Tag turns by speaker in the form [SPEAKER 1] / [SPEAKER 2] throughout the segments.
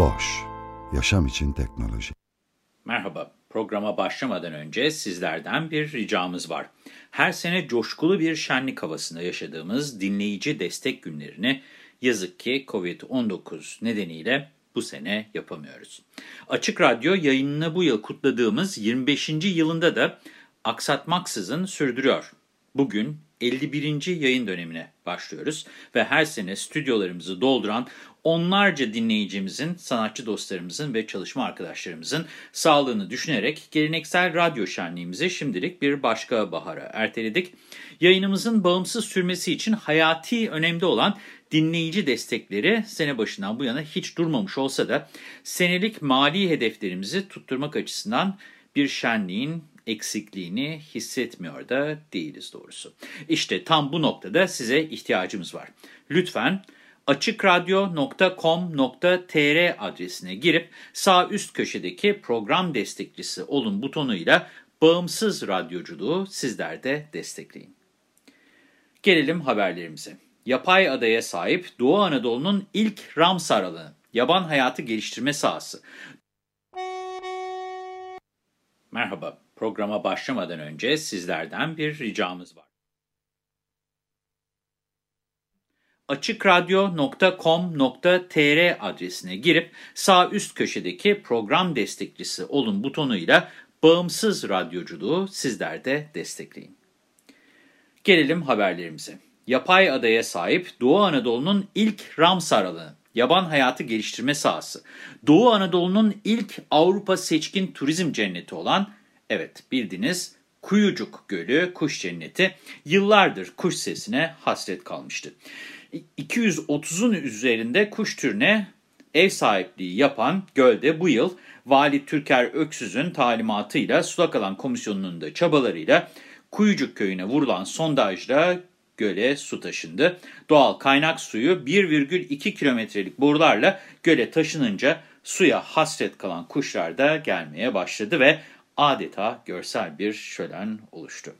[SPEAKER 1] Boş, yaşam için teknoloji.
[SPEAKER 2] Merhaba, programa başlamadan önce sizlerden bir ricamız var. Her sene coşkulu bir şenlik havasında yaşadığımız dinleyici destek günlerini yazık ki COVID-19 nedeniyle bu sene yapamıyoruz. Açık Radyo yayınını bu yıl kutladığımız 25. yılında da aksatmaksızın sürdürüyor. Bugün 51. yayın dönemine başlıyoruz ve her sene stüdyolarımızı dolduran onlarca dinleyicimizin, sanatçı dostlarımızın ve çalışma arkadaşlarımızın sağlığını düşünerek geleneksel radyo şenliğimizi şimdilik bir başka bahara erteledik. Yayınımızın bağımsız sürmesi için hayati önemde olan dinleyici destekleri sene başından bu yana hiç durmamış olsa da senelik mali hedeflerimizi tutturmak açısından bir şenliğin eksikliğini hissetmiyor da değiliz doğrusu. İşte tam bu noktada size ihtiyacımız var. Lütfen açıkradyo.com.tr adresine girip sağ üst köşedeki program destekçisi olun butonuyla bağımsız radyoculuğu sizler de destekleyin. Gelelim haberlerimize. Yapay adaya sahip Doğu Anadolu'nun ilk Ramsar alanı, yaban hayatı geliştirme sahası. Merhaba, programa başlamadan önce sizlerden bir ricamız var. açıkradyo.com.tr adresine girip sağ üst köşedeki program destekçisi olun butonuyla bağımsız radyoculuğu sizler de destekleyin. Gelelim haberlerimize. Yapay adaya sahip Doğu Anadolu'nun ilk Ramsar alanı, yaban hayatı geliştirme sahası. Doğu Anadolu'nun ilk Avrupa seçkin turizm cenneti olan, evet bildiniz Kuyucuk Gölü Kuş Cenneti yıllardır kuş sesine hasret kalmıştı. 230'un üzerinde kuş türüne ev sahipliği yapan gölde bu yıl Vali Türker Öksüz'ün talimatıyla Sulak Alan Komisyonu'nun da çabalarıyla Kuyucuk Köyü'ne vurulan sondajla göle su taşındı. Doğal kaynak suyu 1,2 kilometrelik borularla göle taşınınca suya hasret kalan kuşlar da gelmeye başladı ve adeta görsel bir şölen oluştu.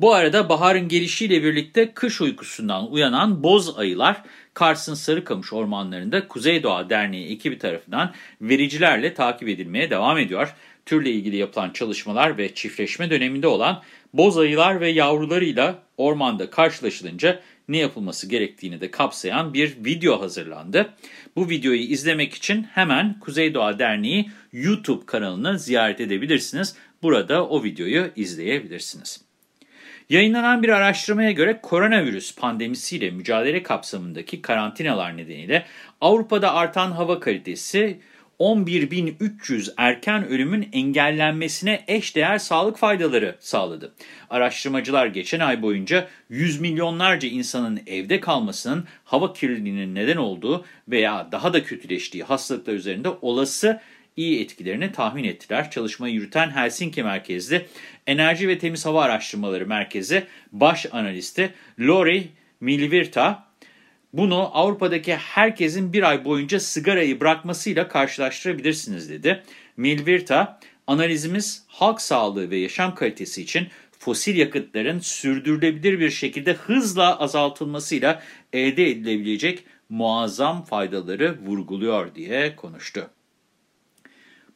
[SPEAKER 2] Bu arada baharın gelişiyle birlikte kış uykusundan uyanan boz ayılar Kars'ın Sarıkamış ormanlarında Kuzey Doğa Derneği ekibi tarafından vericilerle takip edilmeye devam ediyor. Türle ilgili yapılan çalışmalar ve çiftleşme döneminde olan boz ayılar ve yavrularıyla ormanda karşılaşılınca ne yapılması gerektiğini de kapsayan bir video hazırlandı. Bu videoyu izlemek için hemen Kuzey Doğa Derneği YouTube kanalını ziyaret edebilirsiniz. Burada o videoyu izleyebilirsiniz. Yayınlanan bir araştırmaya göre koronavirüs pandemisiyle mücadele kapsamındaki karantinalar nedeniyle Avrupa'da artan hava kalitesi 11.300 erken ölümün engellenmesine eşdeğer sağlık faydaları sağladı. Araştırmacılar geçen ay boyunca yüz milyonlarca insanın evde kalmasının hava kirliliğinin neden olduğu veya daha da kötüleştiği hastalıklar üzerinde olası iyi etkilerini tahmin ettiler. Çalışmayı yürüten Helsinki merkezli Enerji ve Temiz Hava Araştırmaları Merkezi baş analisti Lori Milvirta, bunu Avrupa'daki herkesin bir ay boyunca sigarayı bırakmasıyla karşılaştırabilirsiniz dedi. Milvirta, analizimiz halk sağlığı ve yaşam kalitesi için fosil yakıtların sürdürülebilir bir şekilde hızla azaltılmasıyla elde edilebilecek muazzam faydaları vurguluyor diye konuştu.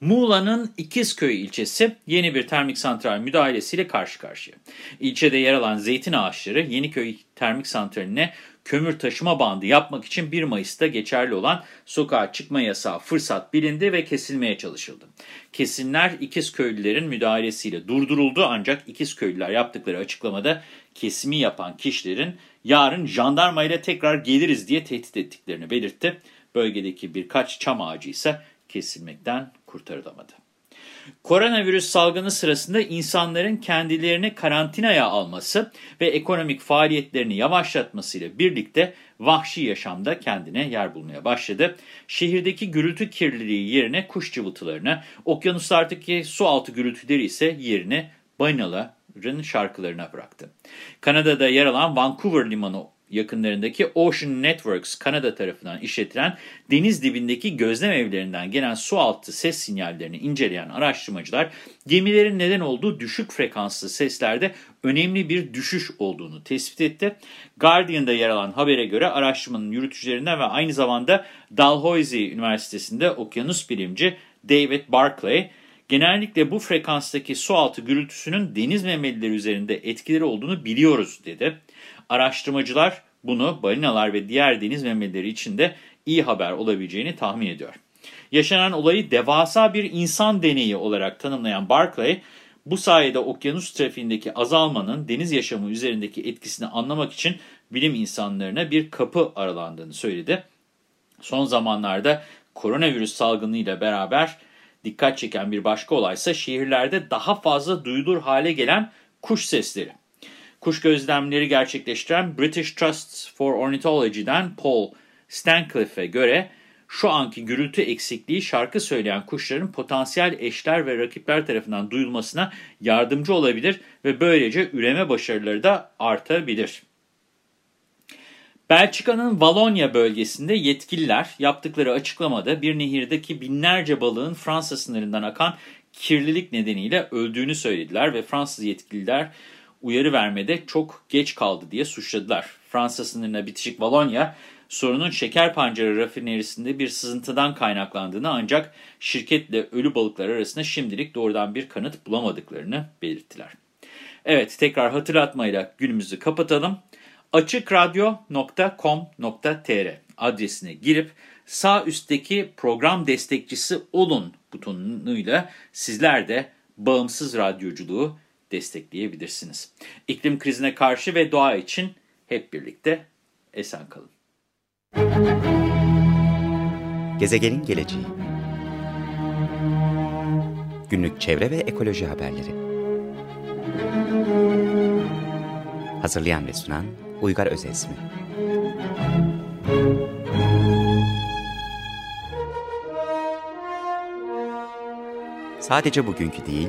[SPEAKER 2] Muğla'nın İkizköy ilçesi yeni bir termik santral müdahalesiyle karşı karşıya. İlçede yer alan zeytin ağaçları Yeniköy Termik Santrali'ne kömür taşıma bandı yapmak için 1 Mayıs'ta geçerli olan sokağa çıkma yasağı fırsat bilindi ve kesilmeye çalışıldı. Kesinler İkizköylülerin müdahalesiyle durduruldu ancak İkizköylüler yaptıkları açıklamada kesimi yapan kişilerin yarın jandarmayla tekrar geliriz diye tehdit ettiklerini belirtti. Bölgedeki birkaç çam ağacı ise kesilmekten kurtarılamadı. Koronavirüs salgını sırasında insanların kendilerini karantinaya alması ve ekonomik faaliyetlerini yavaşlatmasıyla birlikte vahşi yaşamda kendine yer bulmaya başladı. Şehirdeki gürültü kirliliği yerine kuş cıvıltılarına, okyanuslardaki su altı gürültüleri ise yerine balinaların şarkılarına bıraktı. Kanada'da yer alan Vancouver Limanı yakınlarındaki Ocean Networks Kanada tarafından işletilen deniz dibindeki gözlem evlerinden gelen su altı ses sinyallerini inceleyen araştırmacılar gemilerin neden olduğu düşük frekanslı seslerde önemli bir düşüş olduğunu tespit etti. Guardian'da yer alan habere göre araştırmanın yürütücülerinden ve aynı zamanda Dalhousie Üniversitesi'nde okyanus bilimci David Barclay, genellikle bu frekanstaki su altı gürültüsünün deniz memelileri üzerinde etkileri olduğunu biliyoruz dedi. Araştırmacılar bunu balinalar ve diğer deniz memelileri için de iyi haber olabileceğini tahmin ediyor. Yaşanan olayı devasa bir insan deneyi olarak tanımlayan Barclay, bu sayede okyanus trafiğindeki azalmanın deniz yaşamı üzerindeki etkisini anlamak için bilim insanlarına bir kapı aralandığını söyledi. Son zamanlarda koronavirüs salgınıyla beraber dikkat çeken bir başka olaysa şehirlerde daha fazla duyulur hale gelen kuş sesleri. Kuş gözlemleri gerçekleştiren British Trust for Ornithology'den Paul Stancliffe'e göre şu anki gürültü eksikliği şarkı söyleyen kuşların potansiyel eşler ve rakipler tarafından duyulmasına yardımcı olabilir ve böylece üreme başarıları da artabilir. Belçika'nın Valonya bölgesinde yetkililer yaptıkları açıklamada bir nehirdeki binlerce balığın Fransa sınırından akan kirlilik nedeniyle öldüğünü söylediler ve Fransız yetkililer uyarı vermede çok geç kaldı diye suçladılar. Fransa sınırına bitişik Valonya, sorunun şeker pancarı rafinerisinde bir sızıntıdan kaynaklandığını ancak şirketle ölü balıklar arasında şimdilik doğrudan bir kanıt bulamadıklarını belirttiler. Evet tekrar hatırlatmayla günümüzü kapatalım. açıkradyo.com.tr adresine girip sağ üstteki program destekçisi olun butonuyla sizler de bağımsız radyoculuğu destekleyebilirsiniz. İklim krizine karşı ve doğa için hep birlikte esen kalın.
[SPEAKER 3] Gezegenin geleceği Günlük çevre ve ekoloji haberleri Hazırlayan ve sunan Uygar Özesmi Sadece bugünkü değil,